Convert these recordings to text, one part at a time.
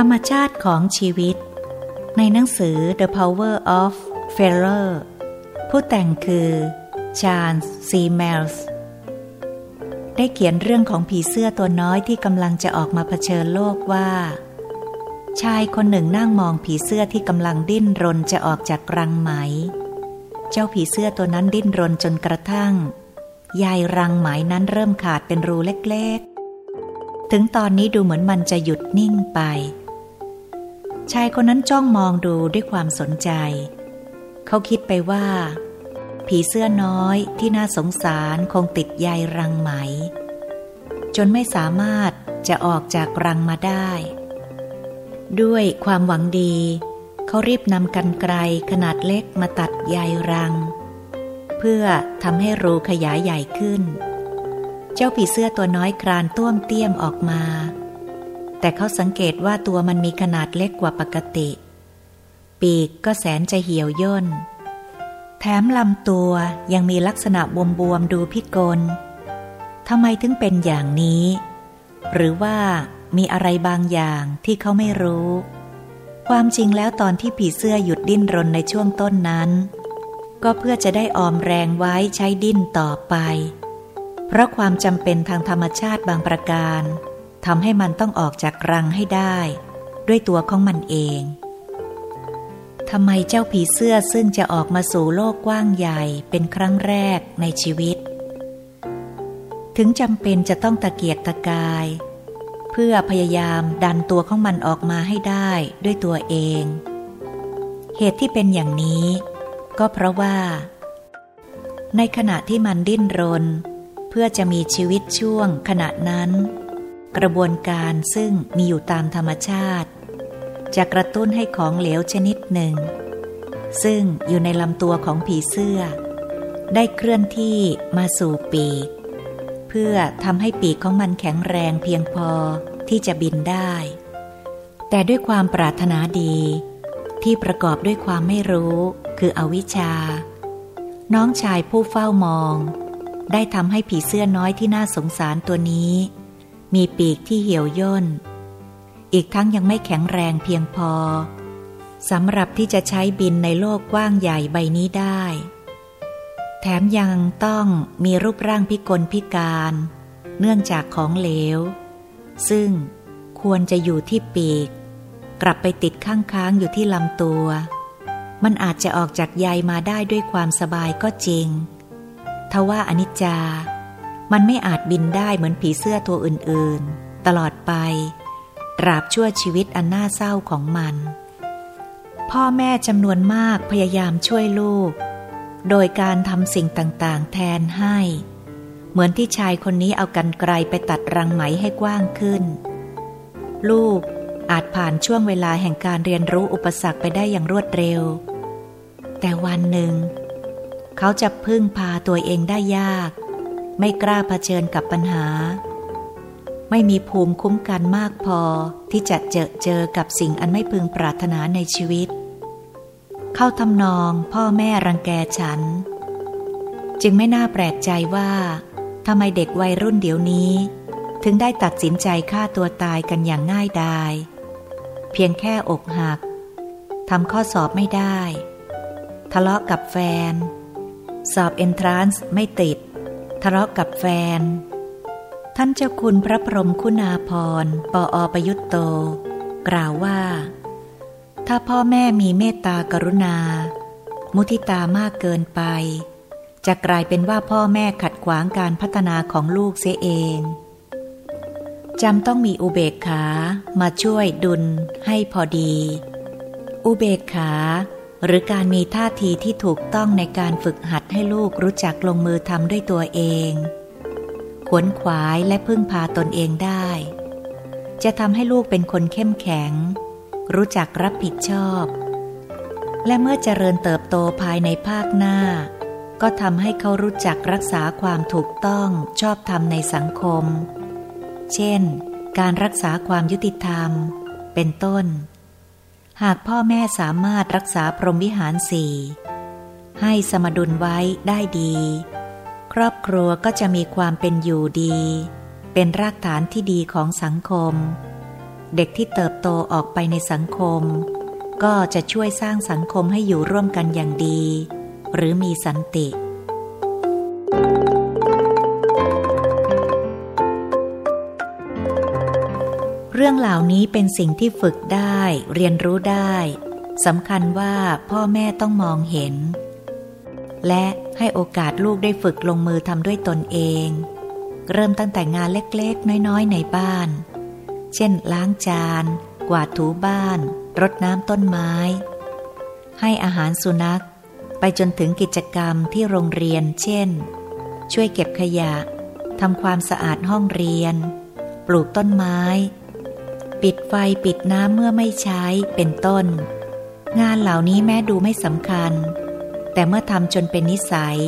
ธรรมชาติของชีวิต ในหนังสือ The Power of Failure ผู้แต่งคือชาร์ลซีเมลส์ได้เขียนเรื่องของผีเสื้อตัวน้อยที่กำลังจะออกมาเผชิญโลกว่า ชายคนหนึ่งนั่งมองผีเสื้อที่กำลังดิ้นรนจะออกจากรังไหม เจ้าผีเสื้อตัวนั้นดิ้นรนจนกระทั่งใยรังไหมนั้นเริ่มขาดเป็นรูเล็กๆ ถึงตอนนี้ดูเหมือนมันจะหยุดนิ่งไป ชายคนนั้นจ้องมองดูด้วยความสนใจ เขาคิดไปว่า ผีเสื้อน้อยที่น่าสงสารคงติดใยรังไหม จนไม่สามารถจะออกจากรังมาได้ ด้วยความหวังดี เขารีบนำกันไกรขนาดเล็กมาตัดใยรัง เพื่อทำให้รูขยายใหญ่ขึ้น เจ้าผีเสื้อตัวน้อยครานต้วมเตี้ยมออกมา แต่เขาสังเกตว่าตัวมันมีขนาดเล็กกว่าปกติ ปีกก็แสนจะเหี่ยวย่น แถมลำตัวยังมีลักษณะบวมๆดูพิกลทำไมถึงเป็นอย่างนี้ หรือว่ามีอะไรบางอย่างที่เขาไม่รู้ ความจริงแล้วตอนที่ผีเสื้อหยุดดิ้นรนในช่วงต้นนั้น ก็เพื่อจะได้ออมแรงไว้ใช้ดิ้นต่อไป เพราะความจำเป็นทางธรรมชาติบางประการ ทำให้มันต้องออกจากรังให้ได้ ด้วยตัวของมันเองทำไมเจ้าผีเสื้อซึ่งจะออกมาสู่โลกกว้างใหญ่เป็นครั้งแรกในชีวิต ถึงจำเป็นจะต้องตะเกียกตะกาย เพื่อพยายามดันตัวของมันออกมาให้ได้ด้วยตัวเอง เหตุที่เป็นอย่างนี้ ก็เพราะว่า ในขณะที่มันดิ้นรน เพื่อจะมีชีวิตช่วงขณะนั้น กระบวนการซึ่งมีอยู่ตามธรรมชาติ จะกระตุ้นให้ของเหลวชนิดหนึ่ง ซึ่งอยู่ในลำตัวของผีเสื้อ ได้เคลื่อนที่มาสู่ปีก เพื่อทำให้ปีกของมันแข็งแรงเพียงพอที่จะบินได้ แต่ด้วยความปรารถนาดี ที่ประกอบด้วยความไม่รู้คืออวิชชา น้องชายผู้เฝ้ามอง ได้ทำให้ผีเสื้อน้อยที่น่าสงสารตัวนี้ มีปีกที่เหี่ยวย่น อีกทั้งยังไม่แข็งแรงเพียงพอสำหรับที่จะใช้บินในโลกกว้างใหญ่ใบนี้ได้ แถมยังต้องมีรูปร่างพิกลพิการ เนื่องจากของเหลว ซึ่งควรจะอยู่ที่ปีก กลับไปติดข้างค้างอยู่ที่ลำตัว มันอาจจะออกจากใยมาได้ด้วยความสบายก็จริง ทว่าอนิจจา มันไม่อาจบินได้เหมือนผีเสื้อตัวอื่นๆ ตลอดไป ตราบชั่วชีวิตอันน่าเศร้าของมัน พ่อแม่จำนวนมากพยายามช่วยลูก โดยการทำสิ่งต่างๆ แทนให้ เหมือนที่ชายคนนี้เอากันไกลไปตัดรังไหมให้กว้างขึ้น ลูกอาจผ่านช่วงเวลาแห่งการเรียนรู้อุปสรรคไปได้อย่างรวดเร็ว แต่วันหนึ่ง เขาจะพึ่งพาตัวเองได้ยาก ไม่กล้าเผชิญกับปัญหา ไม่มีภูมิคุ้มกันมากพอที่จะเจอเจอกับสิ่งอันไม่พึงปรารถนาในชีวิต เข้าทำนองพ่อแม่รังแกฉัน จึงไม่น่าแปลกใจว่าทำไมเด็กวัยรุ่นเดี๋ยวนี้ ถึงได้ตัดสินใจฆ่าตัวตายกันอย่างง่ายดาย เพียงแค่อกหักทำข้อสอบไม่ได้ ทะเลาะกับแฟน สอบเอนทรานซ์ไม่ติด ทะเลาะกับแฟน ท่านเจ้าคุณพระพรมคุณาพรปออประยุตโต กล่าวว่า ถ้าพ่อแม่มีเมตตากรุณา มุทิตามากเกินไป จะกลายเป็นว่าพ่อแม่ขัดขวางการพัฒนาของลูกเสียเองจำต้องมีอุเบกขามาช่วยดุลให้พอดี อุเบกขา หรือการมีท่าทีที่ถูกต้องในการฝึกหัดให้ลูกรู้จักลงมือทำด้วยตัวเอง ขวนขวายและพึ่งพาตนเองได้ จะทำให้ลูกเป็นคนเข้มแข็ง รู้จักรับผิดชอบ และเมื่อเจริญเติบโตภายในภาคหน้า ก็ทำให้เขารู้จักรักษาความถูกต้องชอบธรรมในสังคม เช่น การรักษาความยุติธรรม เป็นต้น หากพ่อแม่สามารถรักษาพรหมวิหารสี่ให้สมดุลไว้ได้ดี ครอบครัวก็จะมีความเป็นอยู่ดี เป็นรากฐานที่ดีของสังคม เด็กที่เติบโตออกไปในสังคม ก็จะช่วยสร้างสังคมให้อยู่ร่วมกันอย่างดี หรือมีสันติ เรื่องเหล่านี้เป็นสิ่งที่ฝึกได้ เรียนรู้ได้สำคัญว่าพ่อแม่ต้องมองเห็น และให้โอกาสลูกได้ฝึกลงมือทำด้วยตนเอง เริ่มตั้งแต่งานเล็กๆ น้อยๆ ในบ้าน เช่น ล้างจาน กวาดถูบ้าน รดน้ำต้นไม้ ให้อาหารสุนัข ไปจนถึงกิจกรรมที่โรงเรียน เช่น ช่วยเก็บขยะทำความสะอาดห้องเรียน ปลูกต้นไม้ ปิดไฟปิดน้ำเมื่อไม่ใช้เป็นต้น งานเหล่านี้แม้ดูไม่สำคัญ แต่เมื่อทำจนเป็นนิสัย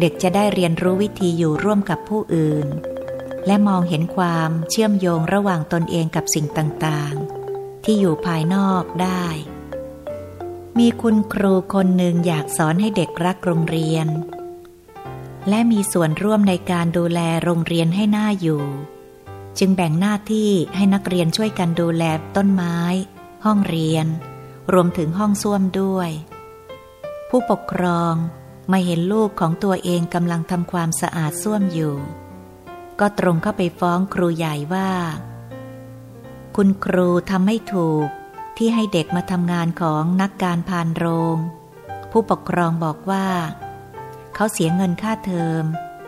เด็กจะได้เรียนรู้วิธีอยู่ร่วมกับผู้อื่น และมองเห็นความเชื่อมโยงระหว่างตนเองกับสิ่งต่างๆ ที่อยู่ภายนอกได้ มีคุณครูคนหนึ่งอยากสอนให้เด็กรักโรงเรียน และมีส่วนร่วมในการดูแลโรงเรียนให้หน่าอยู่ จึงแบ่งหน้าที่ให้นักเรียนช่วยกันดูแลต้นไม้ ห้องเรียน รวมถึงห้องส้วมด้วย ผู้ปกครองมาเห็นลูกของตัวเองกำลังทำความสะอาดส้วมอยู่ ก็ตรงเข้าไปฟ้องครูใหญ่ว่า คุณครูทำไม่ถูกที่ให้เด็กมาทำงานของนักการพานโรง ผู้ปกครองบอกว่า เขาเสียเงินค่าเทอม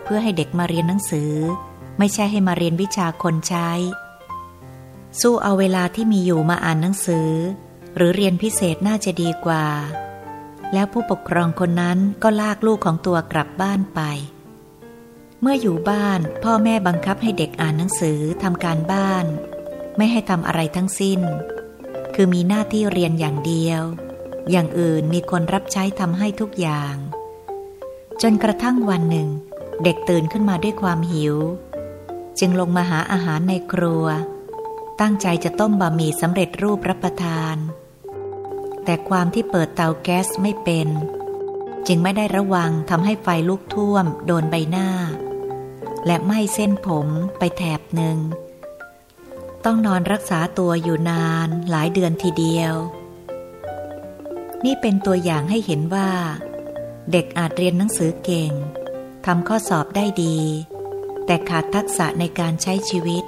เพื่อให้เด็กมาเรียนหนังสือ ไม่ใช่ให้มาเรียนวิชาคนใช้ สู้เอาเวลาที่มีอยู่มาอ่านหนังสือ หรือเรียนพิเศษน่าจะดีกว่า แล้วผู้ปกครองคนนั้นก็ลากลูกของตัวกลับบ้านไป เมื่ออยู่บ้านพ่อแม่บังคับให้เด็กอ่านหนังสือทำการบ้าน ไม่ให้ทำอะไรทั้งสิ้น คือมีหน้าที่เรียนอย่างเดียว อย่างอื่นมีคนรับใช้ทำให้ทุกอย่าง จนกระทั่งวันหนึ่ง เด็กตื่นขึ้นมาด้วยความหิว จึงลงมาหาอาหารในครัว ตั้งใจจะต้มบะหมี่สำเร็จรูปรับประทาน แต่ความที่เปิดเตาแก๊สไม่เป็น จึงไม่ได้ระวังทำให้ไฟลุกท่วม โดนใบหน้า และไหม้เส้นผมไปแถบหนึ่ง ต้องนอนรักษาตัวอยู่นานหลายเดือนทีเดียว นี่เป็นตัวอย่างให้เห็นว่า เด็กอาจเรียนหนังสือเก่งทำข้อสอบได้ดี แต่ขาดทักษะในการใช้ชีวิต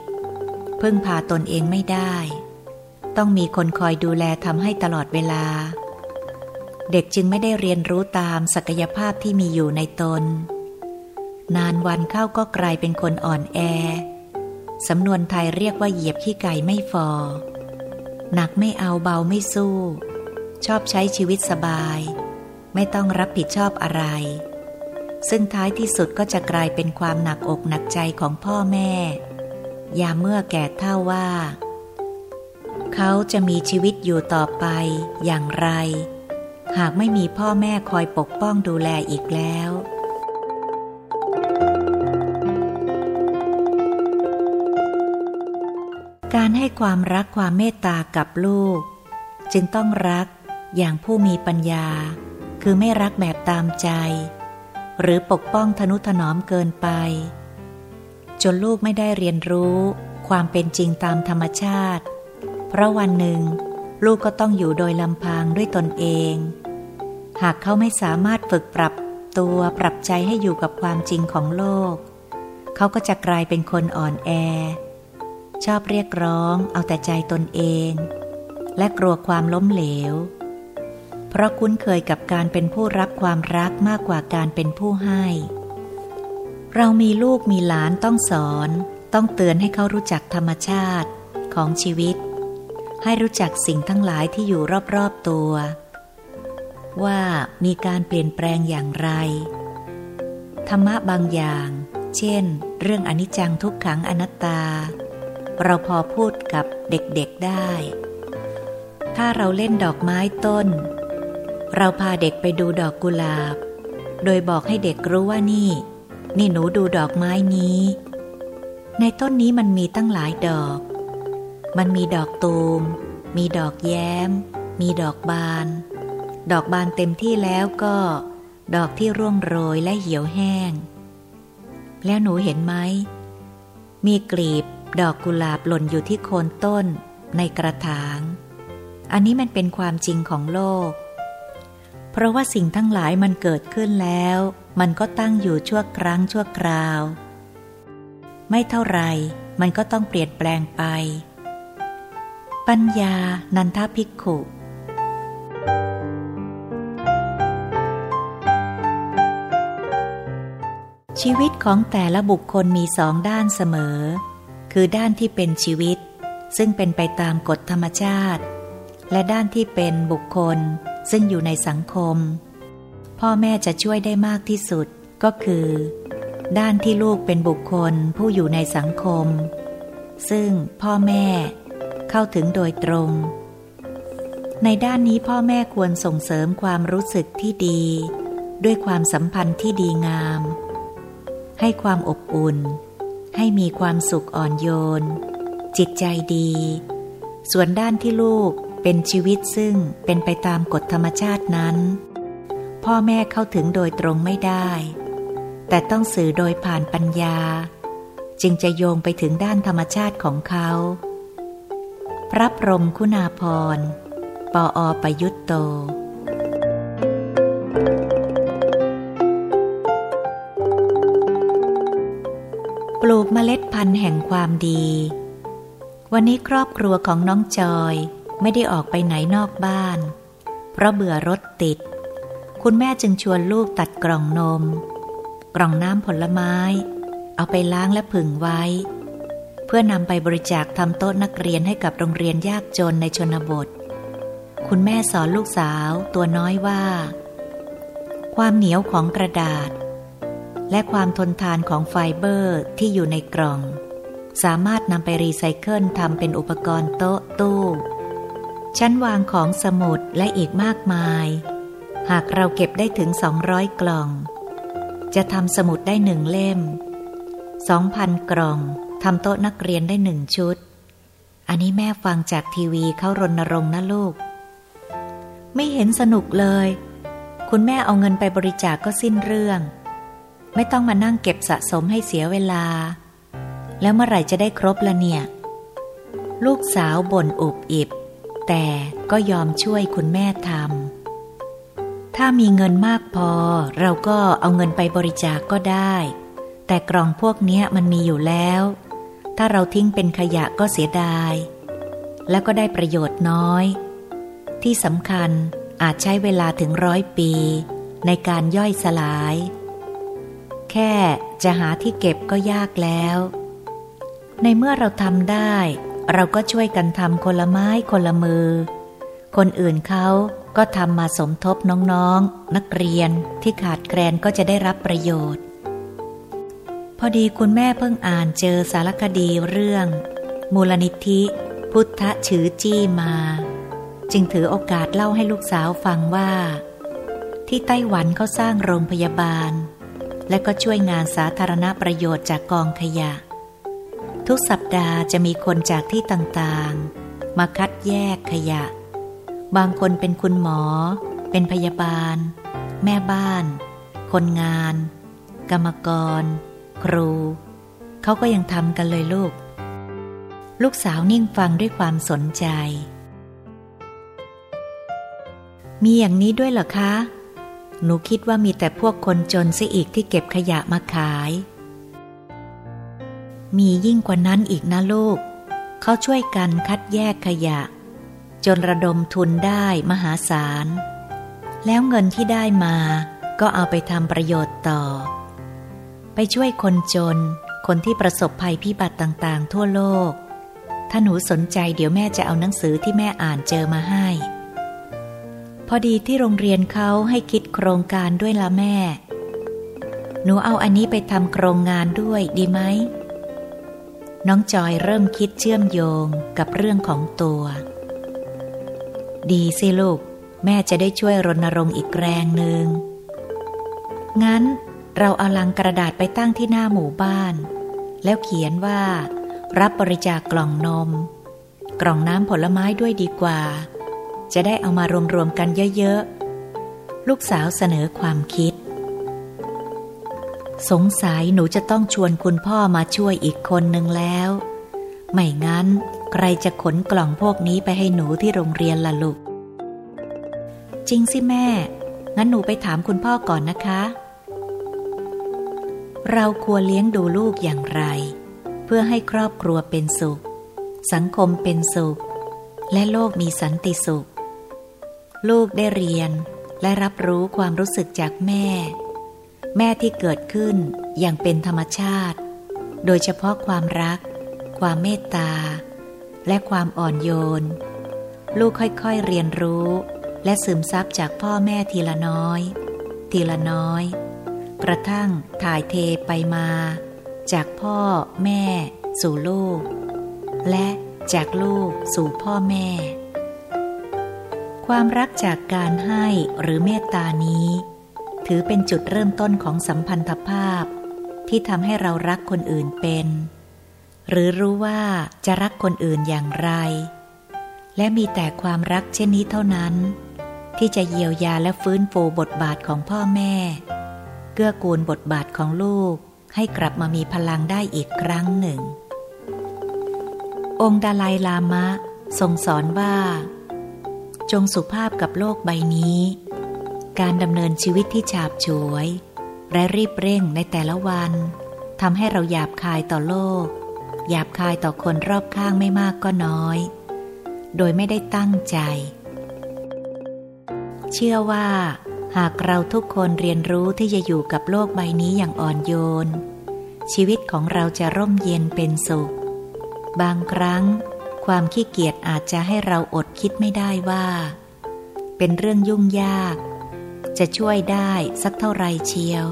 พึ่งพาตนเองไม่ได้ ต้องมีคนคอยดูแลทำให้ตลอดเวลา เด็กจึงไม่ได้เรียนรู้ตามศักยภาพที่มีอยู่ในตน นานวันเข้าก็กลายเป็นคนอ่อนแอ สำนวนไทยเรียกว่าเหยียบขี้ไก่ไม่ฟอ หนักไม่เอาเบาไม่สู้ ชอบใช้ชีวิตสบาย ไม่ต้องรับผิดชอบอะไร ซึ่งท้ายที่สุดก็จะกลายเป็นความหนักอกหนักใจของพ่อแม่ ยามเมื่อแก่เท่าว่า เขาจะมีชีวิตอยู่ต่อไปอย่างไร หากไม่มีพ่อแม่คอยปกป้องดูแลอีกแล้วการให้ความรักความเมตตากับลูก จึงต้องรักอย่างผู้มีปัญญา คือไม่รักแบบตามใจ หรือปกป้องทนุถนอมเกินไป จนลูกไม่ได้เรียนรู้ความเป็นจริงตามธรรมชาติ เพราะวันหนึ่ง ลูกก็ต้องอยู่โดยลำพังด้วยตนเอง หากเขาไม่สามารถฝึกปรับตัวปรับใจให้อยู่กับความจริงของโลก เขาก็จะกลายเป็นคนอ่อนแอ ชอบเรียกร้องเอาแต่ใจตนเอง และกลัวความล้มเหลว เพราะคุ้นเคยกับการเป็นผู้รับความรักมากกว่าการเป็นผู้ให้ เรามีลูกมีหลานต้องสอน ต้องเตือนให้เขารู้จักธรรมชาติของชีวิต ให้รู้จักสิ่งทั้งหลายที่อยู่รอบๆตัว ว่ามีการเปลี่ยนแปลงอย่างไร ธรรมะบางอย่าง เช่น เรื่องอนิจจังทุกขังอนัตตา เราพอพูดกับเด็กๆได้ถ้าเราเล่นดอกไม้ต้น เราพาเด็กไปดูดอกกุหลาบ โดยบอกให้เด็กรู้ว่านี่ นี่หนูดูดอกไม้นี้ ในต้นนี้มันมีตั้งหลายดอก มันมีดอกตูม มีดอกแย้ม มีดอกบาน ดอกบานเต็มที่แล้วก็ ดอกที่ร่วงโรยและเหี่ยวแห้ง แล้วหนูเห็นไหม มีกลีบดอกกุหลาบหล่นอยู่ที่โคนต้นในกระถาง อันนี้มันเป็นความจริงของโลก เพราะว่าสิ่งทั้งหลายมันเกิดขึ้นแล้ว มันก็ตั้งอยู่ชั่วครั้งชั่วคราว ไม่เท่าไรมันก็ต้องเปลี่ยนแปลงไป ปัญญา นันทภิกขุชีวิตของแต่ละบุคคลมีสองด้านเสมอ คือด้านที่เป็นชีวิต ซึ่งเป็นไปตามกฎธรรมชาติ และด้านที่เป็นบุคคล ซึ่งอยู่ในสังคม พ่อแม่จะช่วยได้มากที่สุดก็คือ ด้านที่ลูกเป็นบุคคลผู้อยู่ในสังคม ซึ่งพ่อแม่เข้าถึงโดยตรง ในด้านนี้พ่อแม่ควรส่งเสริมความรู้สึกที่ดี ด้วยความสัมพันธ์ที่ดีงาม ให้ความอบอุ่น ให้มีความสุขอ่อนโยน จิตใจดี ส่วนด้านที่ลูก เป็นชีวิตซึ่งเป็นไปตามกฎธรรมชาตินั้น พ่อแม่เข้าถึงโดยตรงไม่ได้ แต่ต้องสื่อโดยผ่านปัญญา จึงจะโยงไปถึงด้านธรรมชาติของเขา พระพรมคุณาพรปออประยุตโตปลูกเมล็ดพันธุ์แห่งความดี วันนี้ครอบครัวของน้องจอย ไม่ได้ออกไปไหนนอกบ้าน เพราะเบื่อรถติด คุณแม่จึงชวนลูกตัดกล่องนม กล่องน้ำผลไม้ เอาไปล้างและผึ่งไว้ เพื่อนำไปบริจาคทำโต๊ะนักเรียนให้กับโรงเรียนยากจนในชนบท คุณแม่สอนลูกสาวตัวน้อยว่า ความเหนียวของกระดาษ และความทนทานของไฟเบอร์ที่อยู่ในกล่องสามารถนำไปรีไซเคิลทำเป็นอุปกรณ์โต๊ะตู้ ชั้นวางของสมุดและอีกมากมาย หากเราเก็บได้ถึง 200 กล่อง จะทำสมุดได้หนึ่งเล่ม 2,000 กล่องทำโต๊ะนักเรียนได้หนึ่งชุด อันนี้แม่ฟังจากทีวีเขารณรงค์นะลูก ไม่เห็นสนุกเลย คุณแม่เอาเงินไปบริจาคกก็สิ้นเรื่อง ไม่ต้องมานั่งเก็บสะสมให้เสียเวลา แล้วเมื่อไหร่จะได้ครบละเนี่ย ลูกสาวบ่นอุบอิบ แต่ก็ยอมช่วยคุณแม่ทำถ้ามีเงินมากพอ เราก็เอาเงินไปบริจาคกก็ได้ แต่กล่องพวกนี้มันมีอยู่แล้ว ถ้าเราทิ้งเป็นขยะก็เสียดาย แล้วก็ได้ประโยชน์น้อย ที่สำคัญอาจใช้เวลาถึงร้อยปี ในการย่อยสลาย แค่จะหาที่เก็บก็ยากแล้ว ในเมื่อเราทำได้ เราก็ช่วยกันทำคนละไม้คนละมือ คนอื่นเขาก็ทำมาสมทบน้องๆ นักเรียนที่ขาดแคลนก็จะได้รับประโยชน์ พอดีคุณแม่เพิ่งอ่านเจอสารคดีเรื่อง มูลนิธิ พุทธชือจี้มา จึงถือโอกาสเล่าให้ลูกสาวฟังว่า ที่ไต้หวันเขาสร้างโรงพยาบาล และก็ช่วยงานสาธารณประโยชน์จากกองขยะ ทุกสัปดาห์จะมีคนจากที่ต่างๆ มาคัดแยกขยะ บางคนเป็นคุณหมอ เป็นพยาบาล แม่บ้าน คนงาน กรรมกร ครู เขาก็ยังทำกันเลยลูก ลูกสาวนิ่งฟังด้วยความสนใจ มีอย่างนี้ด้วยเหรอคะ หนูคิดว่ามีแต่พวกคนจนซิอีกที่เก็บขยะมาขาย มียิ่งกว่านั้นอีกนะลูก เขาช่วยกันคัดแยกขยะ จนระดมทุนได้มหาศาล แล้วเงินที่ได้มาก็เอาไปทำประโยชน์ต่อ ไปช่วยคนจน คนที่ประสบภัยพิบัติต่างๆ ทั่วโลก ถ้าหนูสนใจเดี๋ยวแม่จะเอาหนังสือที่แม่อ่านเจอมาให้ พอดีที่โรงเรียนเขาให้คิดโครงการด้วยละแม่ หนูเอาอันนี้ไปทำโครงงานด้วยดีไหม น้องจอยเริ่มคิดเชื่อมโยงกับเรื่องของตัว ดีสิลูก แม่จะได้ช่วยรณรงค์อีกแรงหนึ่ง งั้นเราเอาลังกระดาษไปตั้งที่หน้าหมู่บ้าน แล้วเขียนว่า รับบริจาคกล่องนม กล่องน้ำผลไม้ด้วยดีกว่า จะได้เอามารวมๆกันเยอะๆ ลูกสาวเสนอความคิด สงสัยหนูจะต้องชวนคุณพ่อมาช่วยอีกคนหนึ่งแล้ว ไม่งั้น ใครจะขนกล่องพวกนี้ไปให้หนูที่โรงเรียนล่ะลูก จริงสิแม่ งั้นหนูไปถามคุณพ่อก่อนนะคะ เราควรเลี้ยงดูลูกอย่างไร เพื่อให้ครอบครัวเป็นสุข สังคมเป็นสุข และโลกมีสันติสุข ลูกได้เรียนและรับรู้ความรู้สึกจากแม่ แม่ที่เกิดขึ้นอย่างเป็นธรรมชาติ โดยเฉพาะความรัก ความเมตตา และความอ่อนโยน ลูกค่อยๆเรียนรู้ และซึมซับจากพ่อแม่ทีละน้อย ทีละน้อย กระทั่งถ่ายเทไปมา จากพ่อแม่ สู่ลูก และจากลูกสู่พ่อแม่ ความรักจากการให้หรือเมตตานี้ ถือเป็นจุดเริ่มต้นของสัมพันธภาพ ที่ทำให้เรารักคนอื่นเป็น หรือรู้ว่าจะรักคนอื่นอย่างไร และมีแต่ความรักเช่นนี้เท่านั้น ที่จะเยียวยาและฟื้นฟูบทบาทของพ่อแม่ เกื้อกูลบทบาทของลูกให้กลับมามีพลังได้อีกครั้งหนึ่ง องค์ดาลายลามะ ทรงสอนว่า จงสุภาพกับโลกใบนี้ การดำเนินชีวิตที่ฉาบฉวย และรีบเร่งในแต่ละวันทำให้เราหยาบคายต่อโลก หยาบคายต่อคนรอบข้างไม่มากก็น้อย โดยไม่ได้ตั้งใจ เชื่อว่า หากเราทุกคนเรียนรู้ที่จะอยู่กับโลกใบนี้อย่างอ่อนโยน ชีวิตของเราจะร่มเย็นเป็นสุข บางครั้ง ความขี้เกียจอาจจะให้เราอดคิดไม่ได้ว่า เป็นเรื่องยุ่งยาก จะช่วยได้สักเท่าไรเชียว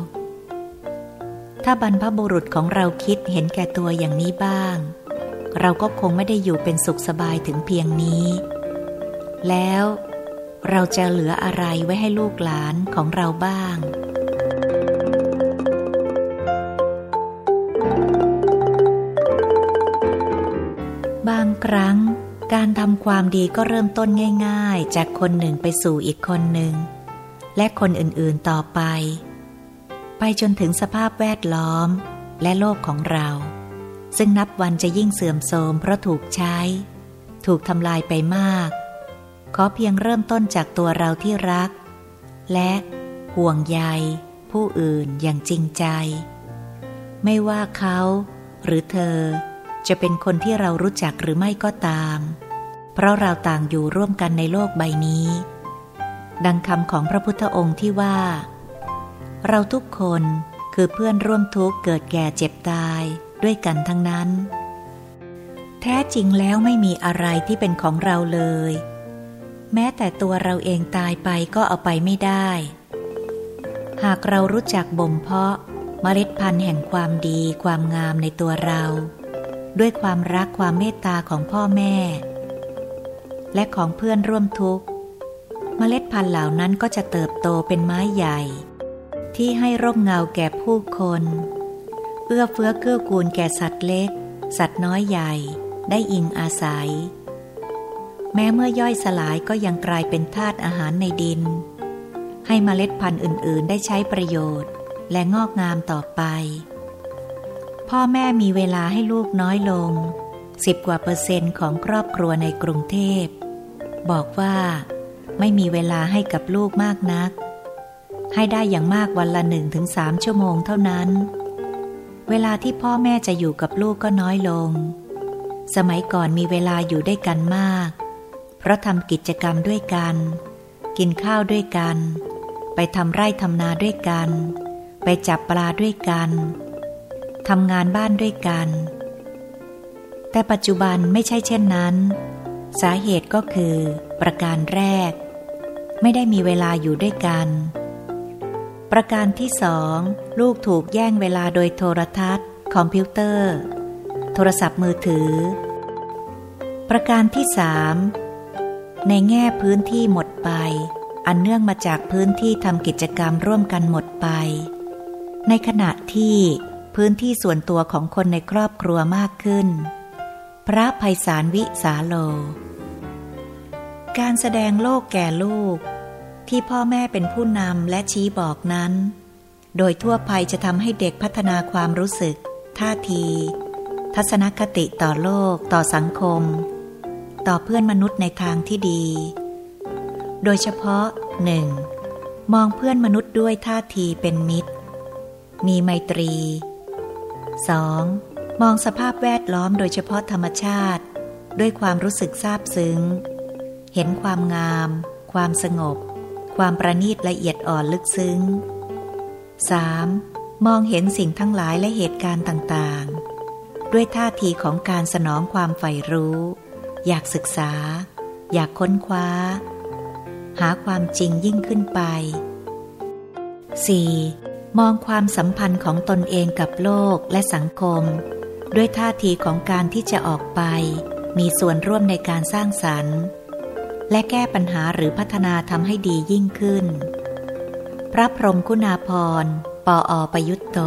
ถ้าบรรพบุรุษของเราคิดเห็นแก่ตัวอย่างนี้บ้าง เราก็คงไม่ได้อยู่เป็นสุขสบายถึงเพียงนี้ แล้วเราจะเหลืออะไรไว้ให้ลูกหลานของเราบ้างบางครั้งการทำความดีก็เริ่มต้นง่าย ๆ จากคนหนึ่งไปสู่อีกคนหนึ่ง และคนอื่นๆต่อไป ไปจนถึงสภาพแวดล้อมและโลกของเรา ซึ่งนับวันจะยิ่งเสื่อมโทรมเพราะถูกใช้ ถูกทำลายไปมาก ขอเพียงเริ่มต้นจากตัวเราที่รัก และห่วงใย ผู้อื่นอย่างจริงใจ ไม่ว่าเขา หรือเธอจะเป็นคนที่เรารู้จักหรือไม่ก็ตาม เพราะเราต่างอยู่ร่วมกันในโลกใบนี้ ดังคำของพระพุทธองค์ที่ว่า เราทุกคนคือเพื่อนร่วมทุกข์เกิดแก่เจ็บตายด้วยกันทั้งนั้น แท้จริงแล้วไม่มีอะไรที่เป็นของเราเลย แม้แต่ตัวเราเองตายไปก็เอาไปไม่ได้ หากเรารู้จักบ่มเพาะเมล็ดพันธุ์แห่งความดีความงามในตัวเรา ด้วยความรักความเมตตาของพ่อแม่ และของเพื่อนร่วมทุกข์ เมล็ดพันธุ์เหล่านั้นก็จะเติบโตเป็นไม้ใหญ่ ที่ให้ร่มเงาแก่ผู้คน เอื้อเฟื้อเกื้อกูลแก่สัตว์เล็ก สัตว์น้อยใหญ่ได้อิงอาศัย แม้เมื่อย่อยสลายก็ยังกลายเป็นธาตุอาหารในดิน ให้เมล็ดพันธุ์อื่น ๆ ได้ใช้ประโยชน์ และงอกงามต่อไป พ่อแม่มีเวลาให้ลูกน้อยลงสิบกว่าเปอร์เซ็นต์ของครอบครัวในกรุงเทพ บอกว่า ไม่มีเวลาให้กับลูกมากนัก ให้ได้อย่างมากวันละหนึ่งถึงสามชั่วโมงเท่านั้น เวลาที่พ่อแม่จะอยู่กับลูกก็น้อยลง สมัยก่อนมีเวลาอยู่ด้วยกันมาก เพราะทำกิจกรรมด้วยกัน กินข้าวด้วยกัน ไปทำไร่ทำนาด้วยกัน ไปจับปลาด้วยกันทำงานบ้านด้วยกัน แต่ปัจจุบันไม่ใช่เช่นนั้น สาเหตุก็คือประการแรก ไม่ได้มีเวลาอยู่ด้วยกัน ประการที่สองลูกถูกแย่งเวลาโดยโทรทัศน์ คอมพิวเตอร์ โทรศัพท์มือถือ ประการที่สามในแง่พื้นที่หมดไป อันเนื่องมาจากพื้นที่ทำกิจกรรมร่วมกันหมดไป ในขณะที่พื้นที่ส่วนตัวของคนในครอบครัวมากขึ้น พระภัยสารวิสาโล การแสดงโลกแก่ลูก ที่พ่อแม่เป็นผู้นำและชี้บอกนั้น โดยทั่วไปจะทำให้เด็กพัฒนาความรู้สึก ท่าที ทัศนคติต่อโลก ต่อสังคม ต่อเพื่อนมนุษย์ในทางที่ดี โดยเฉพาะ 1. มองเพื่อนมนุษย์ด้วยท่าทีเป็นมิตร มีไมตรี 2. มองสภาพแวดล้อมโดยเฉพาะธรรมชาติ ด้วยความรู้สึกซาบซึ้ง เห็นความงาม ความสงบ ความประณีตละเอียดอ่อนลึกซึ้ง 3. มองเห็นสิ่งทั้งหลายและเหตุการณ์ต่างๆ ด้วยท่าทีของการสนองความใฝ่รู้ อยากศึกษา อยากค้นคว้า หาความจริงยิ่งขึ้นไป 4. มองความสัมพันธ์ของตนเองกับโลกและสังคม ด้วยท่าทีของการที่จะออกไป มีส่วนร่วมในการสร้างสรรค์ และแก้ปัญหาหรือพัฒนาทำให้ดียิ่งขึ้น พระพรหมคุณาพร ปออประยุตโต